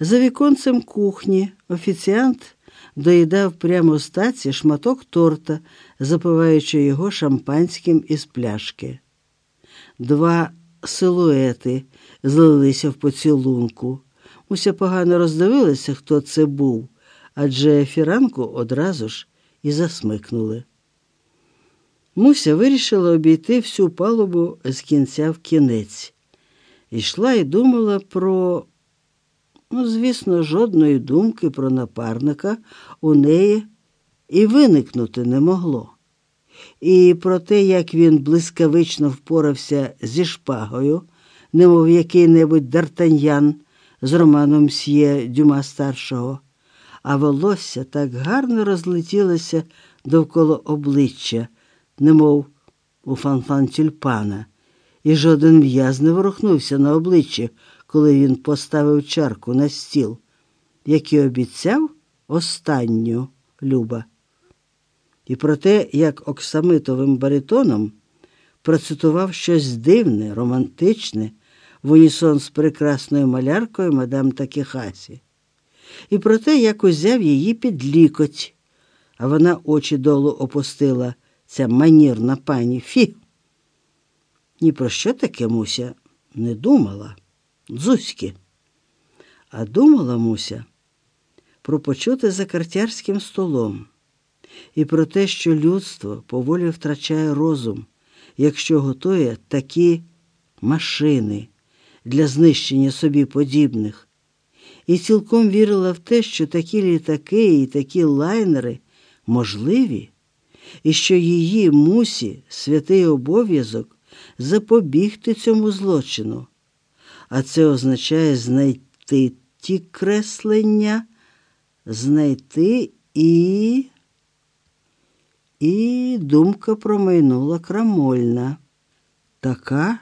За віконцем кухні офіціант доїдав прямо з таці шматок торта, запиваючи його шампанським із пляшки. Два силуети злилися в поцілунку. Уся погано роздивилася, хто це був, адже фіранку одразу ж і засмикнули. Муся вирішила обійти всю палубу з кінця в кінець. Ішла і думала про, ну, звісно, жодної думки про напарника у неї і виникнути не могло. І про те, як він блискавично впорався зі шпагою, немов який-небудь дартаньян з романом С'є Дюма старшого, а волосся так гарно розлетілося довкола обличчя, немов у фанфан тюльпана, і жоден м'яз не ворухнувся на обличчі, коли він поставив чарку на стіл, як і обіцяв останню люба. І про те, як оксамитовим баритоном процитував щось дивне, романтичне в унісон з прекрасною маляркою мадам Такіхасі, і про те, як узяв її під лікоть, а вона очі долу опустила, ця манірна пані Фі. Ні про що таке Муся не думала, дзузьки. А думала Муся про почути за картярським столом і про те, що людство поволі втрачає розум, якщо готує такі машини для знищення собі подібних, і цілком вірила в те, що такі літаки і такі лайнери можливі, і що її мусі святий обов'язок запобігти цьому злочину. А це означає знайти ті креслення, знайти і. І думка промайнула крамольна, така,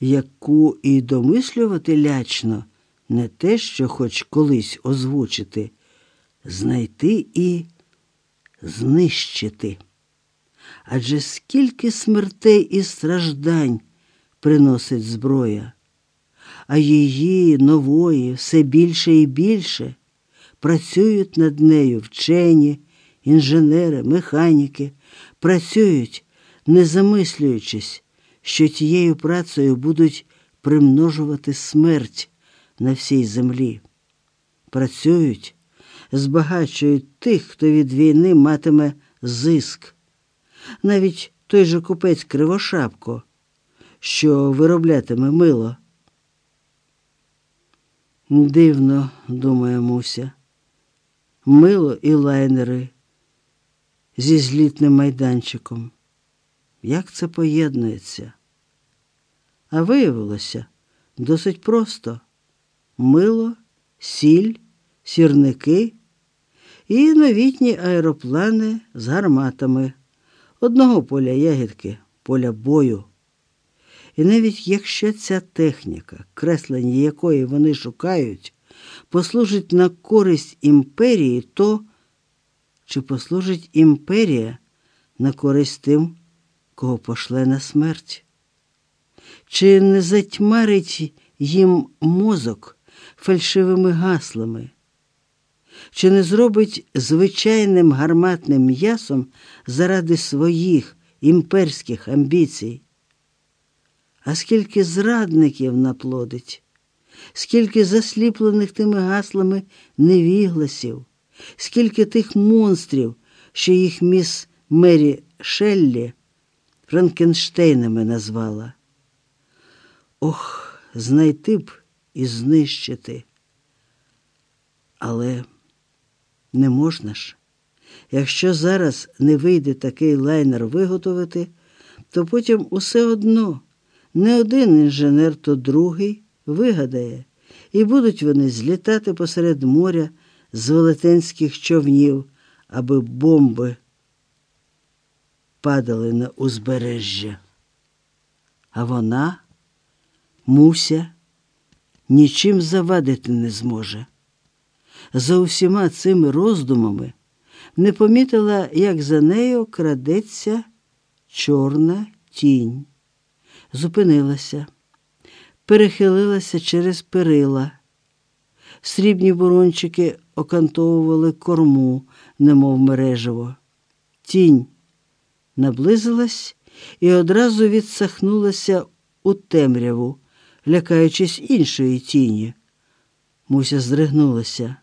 яку і домислювати лячно, не те, що хоч колись озвучити, знайти і знищити. Адже скільки смертей і страждань приносить зброя, а її нової все більше і більше працюють над нею вчені інженери, механіки працюють, не замислюючись, що тією працею будуть примножувати смерть на всій землі. Працюють, збагачують тих, хто від війни матиме зиск. Навіть той же купець Кривошапко, що вироблятиме мило. Дивно, думає Муся, мило і лайнери зі злітним майданчиком. Як це поєднується? А виявилося досить просто мило, сіль, сірники і новітні аероплани з гарматами одного поля ягідки, поля бою. І навіть якщо ця техніка, креслення якої вони шукають, послужить на користь імперії, то чи послужить імперія на користь тим, кого пошле на смерть? Чи не затьмарить їм мозок фальшивими гаслами? Чи не зробить звичайним гарматним м'ясом заради своїх імперських амбіцій? А скільки зрадників наплодить, скільки засліплених тими гаслами невігласів? скільки тих монстрів, що їх міс Мері Шеллі Франкенштейнами назвала. Ох, знайти б і знищити. Але не можна ж. Якщо зараз не вийде такий лайнер виготовити, то потім усе одно не один інженер, то другий вигадає, і будуть вони злітати посеред моря з велетенських човнів, аби бомби падали на узбережжя. А вона, Муся, нічим завадити не зможе. За усіма цими роздумами не помітила, як за нею крадеться чорна тінь. Зупинилася, перехилилася через перила Срібні бурончики окантовували корму, немов мережево. Тінь наблизилась і одразу відсахнулася у темряву, лякаючись іншої тіні. Муся здригнулася.